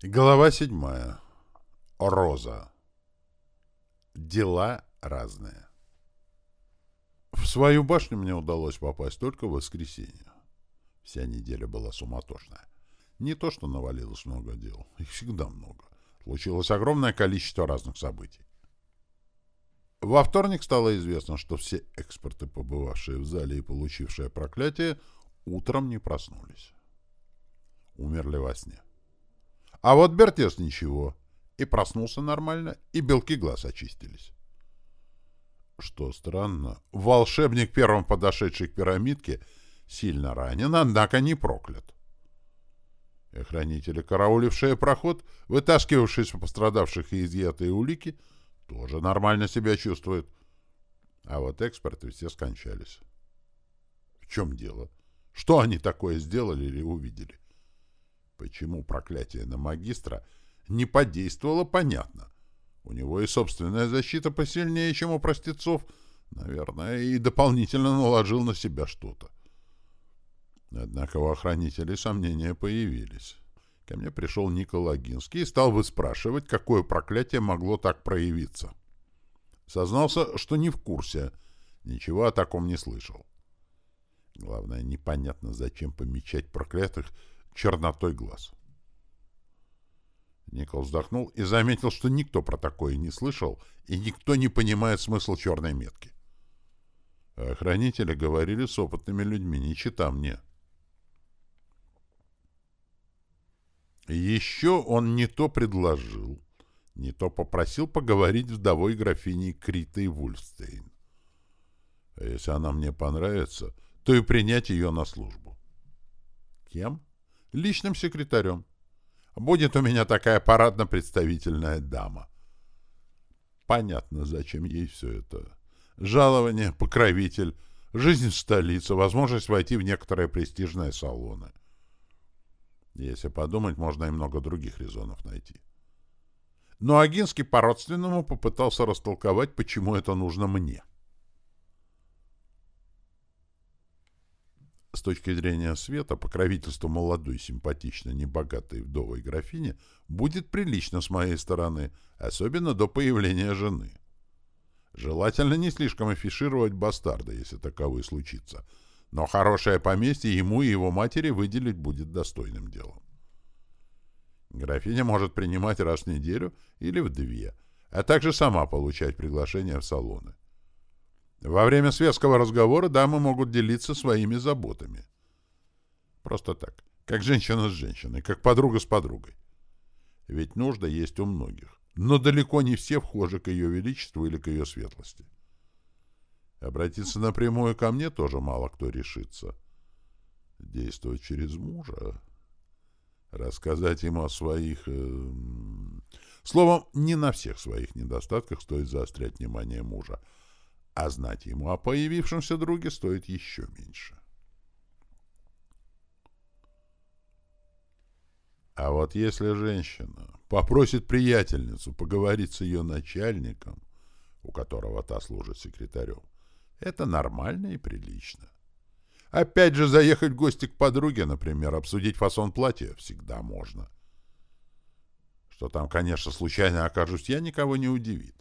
Глава седьмая. Роза. Дела разные. В свою башню мне удалось попасть только в воскресенье. Вся неделя была суматошная. Не то, что навалилось много дел. Их всегда много. Случилось огромное количество разных событий. Во вторник стало известно, что все эксперты, побывавшие в зале и получившие проклятие, утром не проснулись. Умерли во сне. А вот Бертес ничего. И проснулся нормально, и белки глаз очистились. Что странно, волшебник, первым подошедший к пирамидке, сильно ранен, однако не проклят. Охранители, караулившие проход, вытаскивавшие из пострадавших и изъятые улики, тоже нормально себя чувствуют. А вот эксперты все скончались. В чем дело? Что они такое сделали или увидели? Почему проклятие на магистра не подействовало, понятно. У него и собственная защита посильнее, чем у простецов, наверное, и дополнительно наложил на себя что-то. Однако у охранителей сомнения появились. Ко мне пришел Никол Агинский и стал выспрашивать, какое проклятие могло так проявиться. Сознался, что не в курсе, ничего о таком не слышал. Главное, непонятно, зачем помечать проклятых чернотой глаз. Никол вздохнул и заметил, что никто про такое не слышал, и никто не понимает смысл черной метки. Охранители говорили с опытными людьми, не чита мне. Еще он не то предложил, не то попросил поговорить вдовой графиней Критой Вульфстейн. А если она мне понравится, то и принять ее на службу. Кем? Личным секретарем. Будет у меня такая парадно-представительная дама. Понятно, зачем ей все это. Жалование, покровитель, жизнь в столице, возможность войти в некоторые престижные салоны. Если подумать, можно и много других резонов найти. Но Агинский по-родственному попытался растолковать, почему это нужно мне. С точки зрения света, покровительство молодой, симпатичной, небогатой вдовой графини будет прилично с моей стороны, особенно до появления жены. Желательно не слишком афишировать бастарда, если таковой случится, но хорошее поместье ему и его матери выделить будет достойным делом. Графиня может принимать раз в неделю или в две, а также сама получать приглашения в салоны. Во время светского разговора дамы могут делиться своими заботами. Просто так, как женщина с женщиной, как подруга с подругой. Ведь нужда есть у многих, но далеко не все вхожи к ее величеству или к ее светлости. Обратиться напрямую ко мне тоже мало кто решится. Действовать через мужа, рассказать ему о своих... Э, словом, не на всех своих недостатках стоит заострять внимание мужа, а знать ему о появившемся друге стоит еще меньше. А вот если женщина попросит приятельницу поговорить с ее начальником, у которого та служит секретарем, это нормально и прилично. Опять же, заехать в гости к подруге, например, обсудить фасон платья всегда можно. Что там, конечно, случайно окажусь я, никого не удивит.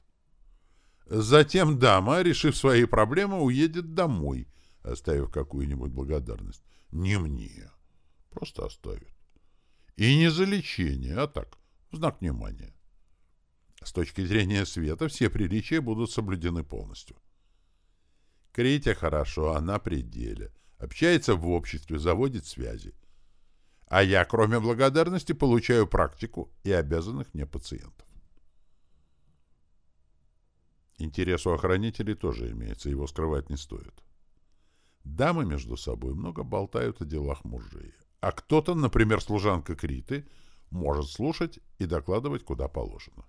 Затем дама, решив свои проблемы, уедет домой, оставив какую-нибудь благодарность. Не мне. Просто оставит. И не за лечение, а так, в знак внимания. С точки зрения света все приличия будут соблюдены полностью. Критя хорошо, она при деле. Общается в обществе, заводит связи. А я, кроме благодарности, получаю практику и обязанных мне пациентов. Интерес у охранителей тоже имеется, его скрывать не стоит. Дамы между собой много болтают о делах мужей, а кто-то, например, служанка Криты, может слушать и докладывать куда положено.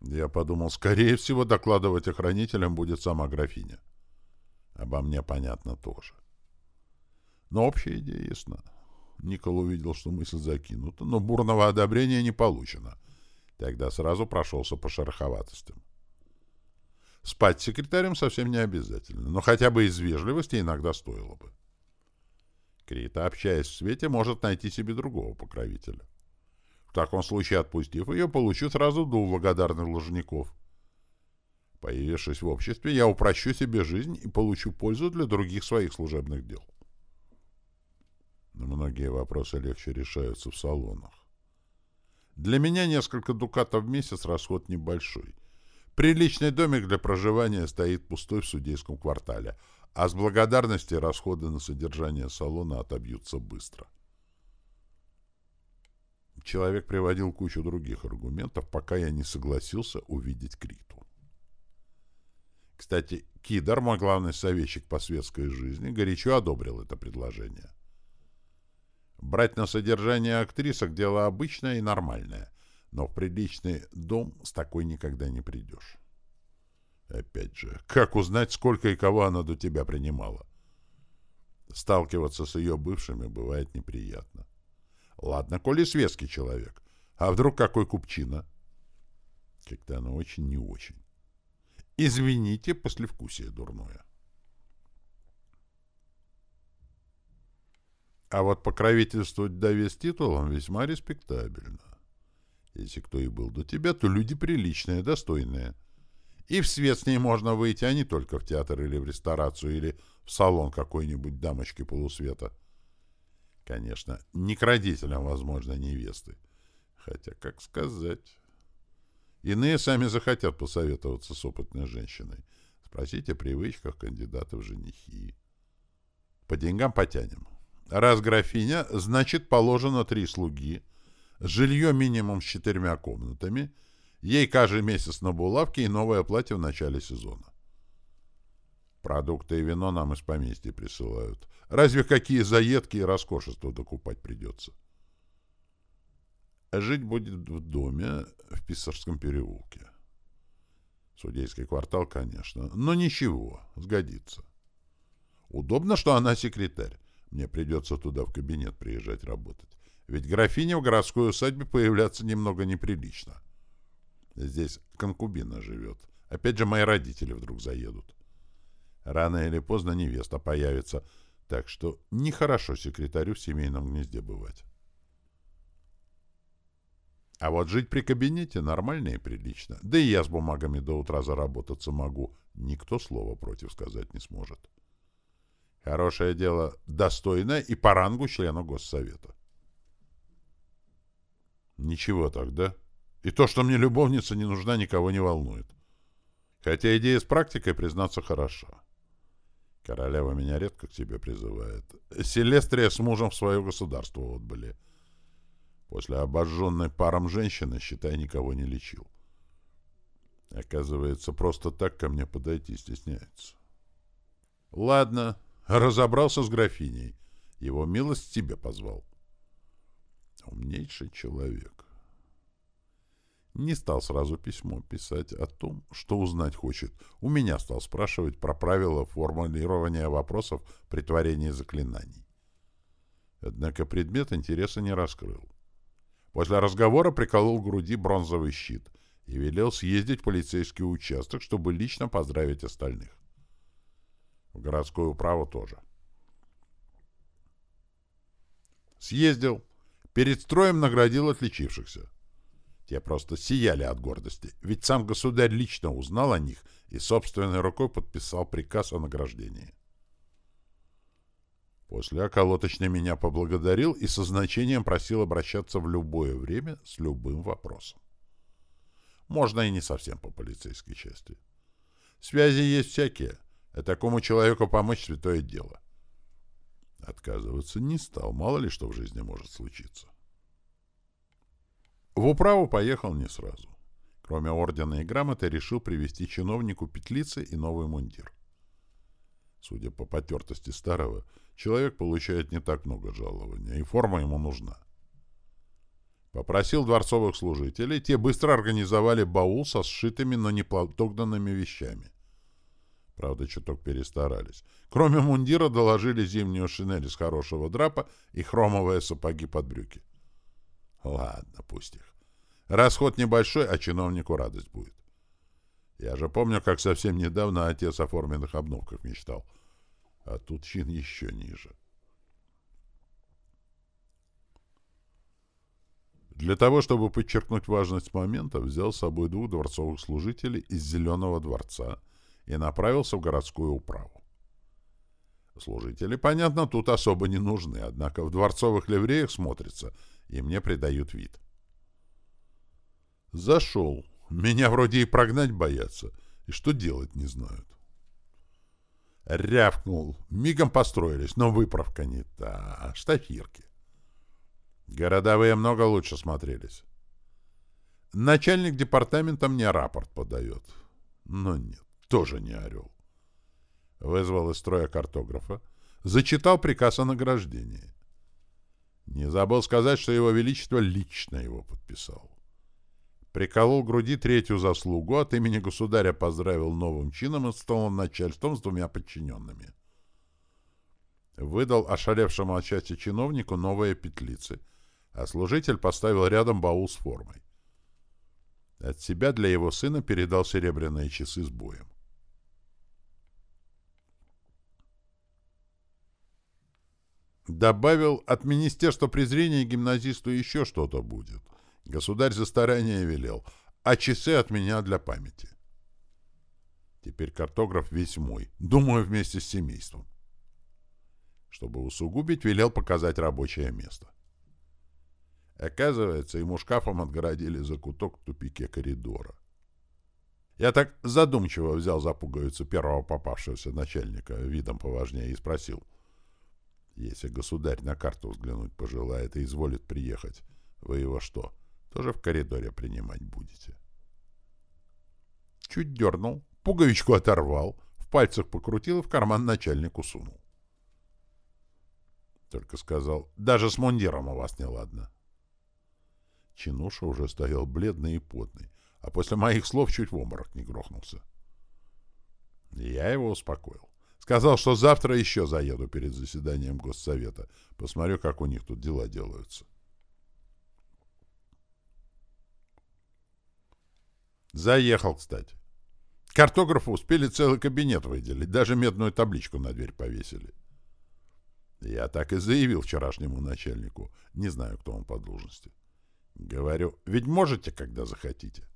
Я подумал, скорее всего, докладывать охранителям будет сама графиня. Обо мне понятно тоже. Но общая идея ясна. Никол увидел, что мысль закинута, но бурного одобрения не получено — Тогда сразу прошелся по шероховатостям. Спать секретарем совсем не обязательно, но хотя бы из вежливости иногда стоило бы. Крита, общаясь в свете, может найти себе другого покровителя. В таком случае, отпустив ее, получу сразу двух благодарных должников. Появившись в обществе, я упрощу себе жизнь и получу пользу для других своих служебных дел. Но многие вопросы легче решаются в салонах. Для меня несколько дукатов в месяц расход небольшой. Приличный домик для проживания стоит пустой в судейском квартале, а с благодарности расходы на содержание салона отобьются быстро. Человек приводил кучу других аргументов, пока я не согласился увидеть Криту. Кстати, Кидар, мой главный советчик по светской жизни, горячо одобрил это предложение. Брать на содержание актрисок — дело обычное и нормальное, но в приличный дом с такой никогда не придешь. Опять же, как узнать, сколько и кого она до тебя принимала? Сталкиваться с ее бывшими бывает неприятно. Ладно, коли светский человек. А вдруг какой купчина? Как-то она очень не очень. Извините, послевкусие дурное. А вот покровительствовать Даве с титулом весьма респектабельно. Если кто и был до тебя, то люди приличные, достойные. И в свет с ней можно выйти, а не только в театр или в ресторацию, или в салон какой-нибудь дамочки полусвета. Конечно, не к родителям, возможно, невесты. Хотя, как сказать... Иные сами захотят посоветоваться с опытной женщиной. Спросите о привычках кандидата в женихи. По деньгам потянем. Раз графиня, значит, положено три слуги, жилье минимум с четырьмя комнатами, ей каждый месяц на булавке и новое платье в начале сезона. Продукты и вино нам из поместья присылают. Разве какие заедки и роскошества докупать придется? Жить будет в доме в Писарском переулке. Судейский квартал, конечно, но ничего, сгодится. Удобно, что она секретарь. Мне придется туда в кабинет приезжать работать. Ведь графиня в городской усадьбе появляться немного неприлично. Здесь конкубина живет. Опять же, мои родители вдруг заедут. Рано или поздно невеста появится, так что нехорошо секретарю в семейном гнезде бывать. А вот жить при кабинете нормально и прилично. Да и я с бумагами до утра заработаться могу. Никто слова против сказать не сможет. Хорошее дело достойное и по рангу члена Госсовета. Ничего так, да? И то, что мне любовница не нужна, никого не волнует. Хотя идея с практикой, признаться, хороша. Королева меня редко к себе призывает. Селестрия с мужем в свое государство вот были. После обожженной паром женщины, считай, никого не лечил. Оказывается, просто так ко мне подойти стесняется. Ладно, Разобрался с графиней. Его милость тебе позвал. Умнейший человек. Не стал сразу письмо писать о том, что узнать хочет. У меня стал спрашивать про правила формулирования вопросов при творении заклинаний. Однако предмет интереса не раскрыл. После разговора приколол к груди бронзовый щит и велел съездить в полицейский участок, чтобы лично поздравить остальных. В городскую управу тоже. Съездил. Перед строем наградил отличившихся. Те просто сияли от гордости, ведь сам государь лично узнал о них и собственной рукой подписал приказ о награждении. После околоточный меня поблагодарил и со значением просил обращаться в любое время с любым вопросом. Можно и не совсем по полицейской части. Связи есть всякие, а такому человеку помочь — святое дело. Отказываться не стал, мало ли что в жизни может случиться. В управу поехал не сразу. Кроме ордена и грамоты, решил привезти чиновнику петлицы и новый мундир. Судя по потертости старого, человек получает не так много жалования, и форма ему нужна. Попросил дворцовых служителей, те быстро организовали баул со сшитыми, но не подогнанными вещами. Правда, чуток перестарались. Кроме мундира доложили зимнюю шинель из хорошего драпа и хромовые сапоги под брюки. Ладно, пусть их. Расход небольшой, а чиновнику радость будет. Я же помню, как совсем недавно отец о форменных обновках мечтал. А тут чин еще ниже. Для того, чтобы подчеркнуть важность момента, взял с собой двух дворцовых служителей из Зеленого дворца — и направился в городскую управу. Служители, понятно, тут особо не нужны, однако в дворцовых ливреях смотрятся, и мне придают вид. Зашел. Меня вроде и прогнать боятся, и что делать не знают. Рявкнул. Мигом построились, но выправка не та, а штафирки. Городовые много лучше смотрелись. Начальник департамента мне рапорт подает. Но нет, тоже не орел. Вызвал из строя картографа, зачитал приказ о награждении. Не забыл сказать, что его величество лично его подписал. Приколол груди третью заслугу, от имени государя поздравил новым чином и столом начальством с двумя подчиненными. Выдал ошалевшему от счастья чиновнику новые петлицы, а служитель поставил рядом баул с формой. От себя для его сына передал серебряные часы с боем. Добавил, от Министерства презрения гимназисту еще что-то будет — Государь за старание велел, а часы от меня для памяти. Теперь картограф весь мой, думаю, вместе с семейством. Чтобы усугубить, велел показать рабочее место. Оказывается, ему шкафом отгородили закуток в тупике коридора. Я так задумчиво взял за пуговицу первого попавшегося начальника видом поважнее и спросил. Если государь на карту взглянуть пожелает и изволит приехать, вы его что, тоже в коридоре принимать будете. Чуть дернул, пуговичку оторвал, в пальцах покрутил и в карман начальнику сунул. Только сказал, даже с мундиром у вас не ладно. Чинуша уже стоял бледный и потный, а после моих слов чуть в обморок не грохнулся. Я его успокоил. Сказал, что завтра еще заеду перед заседанием Госсовета. Посмотрю, как у них тут дела делаются. — Заехал, кстати. Картографу успели целый кабинет выделить, даже медную табличку на дверь повесили. Я так и заявил вчерашнему начальнику. Не знаю, кто он по должности. Говорю, ведь можете, когда захотите.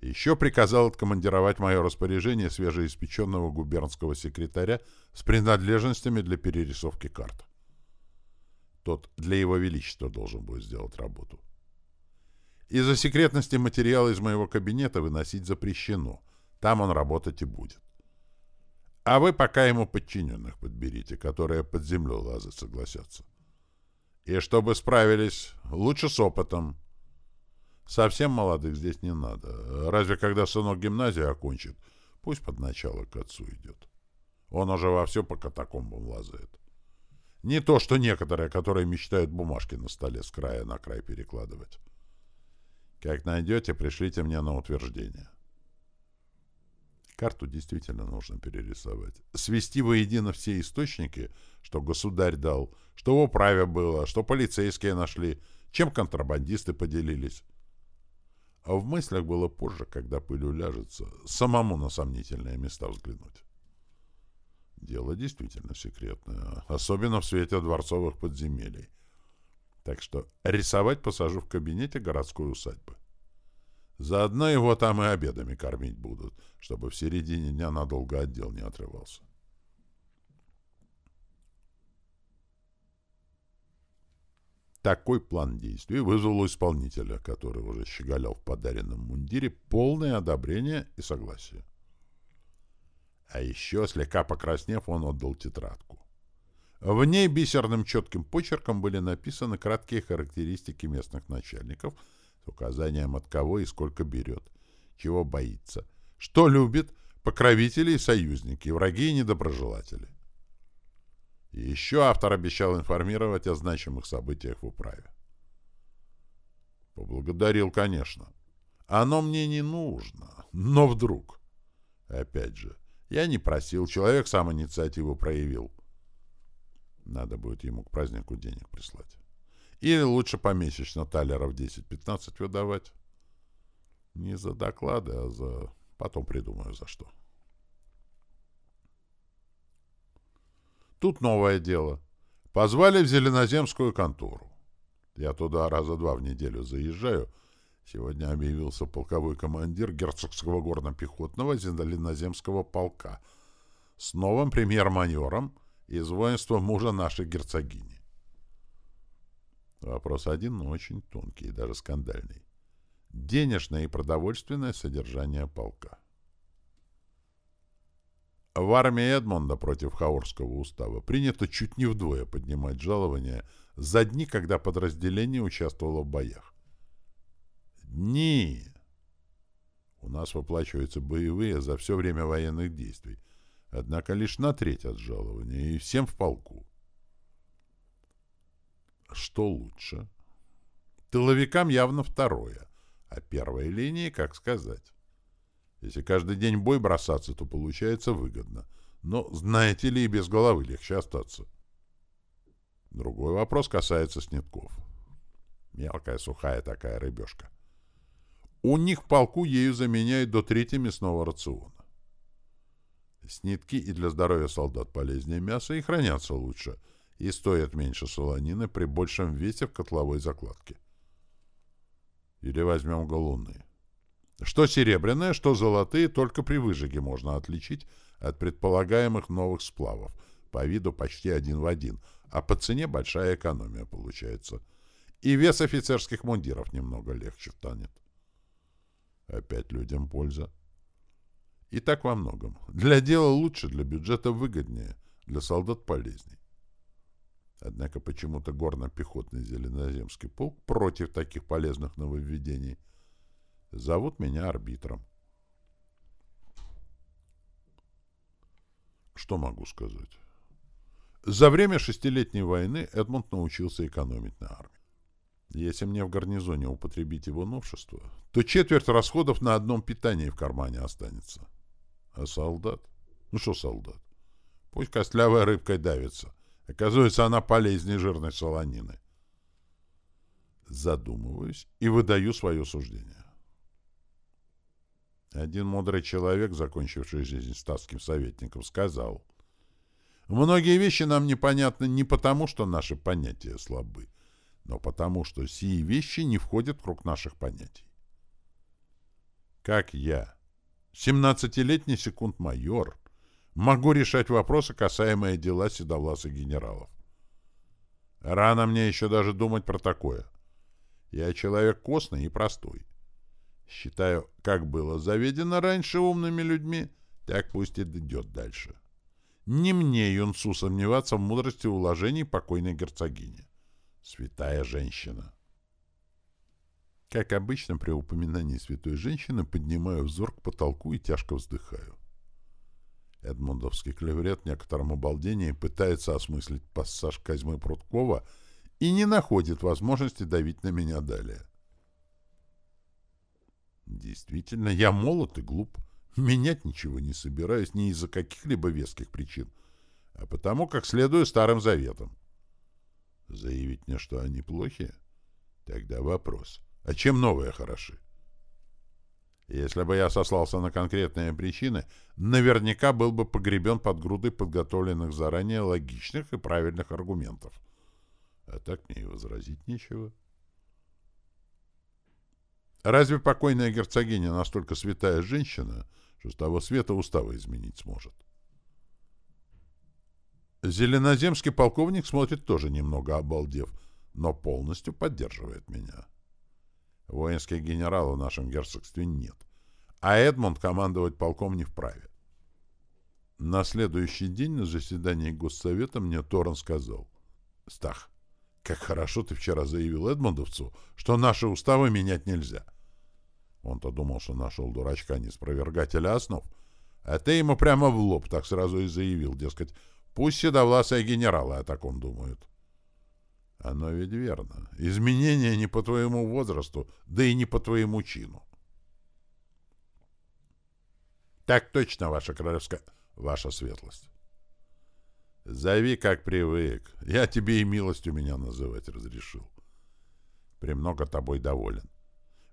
Еще приказал откомандировать мое распоряжение свежеиспеченного губернского секретаря с принадлежностями для перерисовки карт. Тот для его величества должен будет сделать работу. Из-за секретности материала из моего кабинета выносить запрещено. Там он работать и будет. А вы пока ему подчиненных подберите, которые под землю лазать согласятся. И чтобы справились, лучше с опытом. Совсем молодых здесь не надо. Разве когда сынок гимназию окончит, пусть под начало к отцу идет. Он уже во все по катакомбам лазает. Не то, что некоторые, которые мечтают бумажки на столе с края на край перекладывать. Как найдете, пришлите мне на утверждение. Карту действительно нужно перерисовать. Свести воедино все источники, что государь дал, что в управе было, что полицейские нашли, чем контрабандисты поделились. А в мыслях было позже, когда пыль уляжется, самому на сомнительные места взглянуть. Дело действительно секретное, особенно в свете дворцовых подземелий. Так что рисовать посажу в кабинете городской усадьбы. Заодно его там и обедами кормить будут, чтобы в середине дня надолго отдел не отрывался. Такой план действий вызвал у исполнителя, который уже щеголял в подаренном мундире, полное одобрение и согласие. А еще, слегка покраснев, он отдал тетрадку. В ней бисерным четким почерком были написаны краткие характеристики местных начальников с указанием от кого и сколько берет, чего боится, что любит, покровители и союзники, враги и недоброжелатели. И еще автор обещал информировать о значимых событиях в управе. Поблагодарил, конечно. Оно мне не нужно, но вдруг. Опять же, я не просил, человек сам инициативу проявил. Надо будет ему к празднику денег прислать. Или лучше помесячно талеров 10-15 выдавать. Не за доклады, а за... Потом придумаю за что. Тут новое дело. Позвали в Зеленоземскую контору. Я туда раза два в неделю заезжаю. Сегодня объявился полковой командир герцогского горно-пехотного зеленоземского полка с новым премьер-майором из воинства мужа нашей герцогини. Вопрос один, но очень тонкий и даже скандальный. Денежное и продовольственное содержание полка. В армии Эдмонда против Хаорского устава принято чуть не вдвое поднимать жалования за дни, когда подразделение участвовало в боях. Дни! У нас выплачиваются боевые за все время военных действий, однако лишь на треть от жалования, и всем в полку. Что лучше? Тыловикам явно второе, а первой линии, как сказать. Если каждый день бой бросаться, то получается выгодно. Но, знаете ли, и без головы легче остаться. Другой вопрос касается снитков. Мелкая, сухая такая рыбешка. У них полку ею заменяют до трети мясного рациона. Снитки и для здоровья солдат полезнее мяса и хранятся лучше, и стоят меньше солонины при большем весе в котловой закладке. Или возьмем галуны. Что серебряные, что золотые, только при выжиге можно отличить от предполагаемых новых сплавов. По виду почти один в один, а по цене большая экономия получается. И вес офицерских мундиров немного легче станет. Опять людям польза. И так во многом. Для дела лучше, для бюджета выгоднее, для солдат полезней. Однако почему-то горно-пехотный Зеленоземский полк против таких полезных нововведений – Зовут меня арбитром. Что могу сказать? За время шестилетней войны Эдмунд научился экономить на армии. Если мне в гарнизоне употребить его новшество, то четверть расходов на одном питании в кармане останется. А солдат? Ну что солдат? Пусть костлявая рыбкой давится. Оказывается, она полезнее жирной солонины. Задумываюсь и выдаю свое суждение. Один мудрый человек, закончивший жизнь статским советником, сказал, «Многие вещи нам непонятны не потому, что наши понятия слабы, но потому, что сии вещи не входят в круг наших понятий. Как я, семнадцатилетний секунд-майор, могу решать вопросы, касаемые дела седовласых генералов? Рано мне еще даже думать про такое. Я человек костный и простой. Считаю, как было заведено раньше умными людьми, так пусть и идет дальше. Не мне, юнцу, сомневаться в мудрости уложений покойной герцогини. Святая женщина. Как обычно, при упоминании святой женщины поднимаю взор к потолку и тяжко вздыхаю. Эдмундовский клеврет в некотором обалдении пытается осмыслить пассаж Козьмы Пруткова и не находит возможности давить на меня далее. Действительно, я молод и глуп. Менять ничего не собираюсь ни из-за каких-либо веских причин, а потому как следую старым заветам. Заявить мне, что они плохие? Тогда вопрос. А чем новые хороши? Если бы я сослался на конкретные причины, наверняка был бы погребен под грудой подготовленных заранее логичных и правильных аргументов. А так мне и возразить нечего. — Разве покойная герцогиня настолько святая женщина, что с того света устава изменить сможет? Зеленоземский полковник смотрит тоже немного обалдев, но полностью поддерживает меня. Воинских генералов в нашем герцогстве нет, а Эдмонд командовать полком не вправе. На следующий день на заседании Госсовета мне Торрен сказал, «Стах, как хорошо ты вчера заявил Эдмондовцу, что наши уставы менять нельзя». Он-то думал, что нашел дурачка неспровергателя основ. А ты ему прямо в лоб так сразу и заявил, дескать, пусть седовласые генералы о таком думают. Оно ведь верно. Изменения не по твоему возрасту, да и не по твоему чину. Так точно, ваша королевская... Ваша светлость. Зови, как привык. Я тебе и милостью меня называть разрешил. Премного тобой доволен.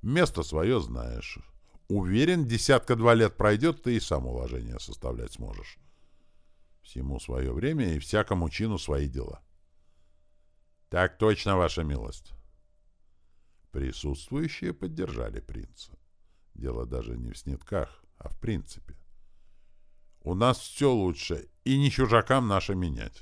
Место свое знаешь. Уверен, десятка-два лет пройдет, ты и сам уложение составлять сможешь. Всему свое время и всякому чину свои дела. Так точно, ваша милость. Присутствующие поддержали принца. Дело даже не в снитках, а в принципе. У нас все лучше, и не чужакам наше менять.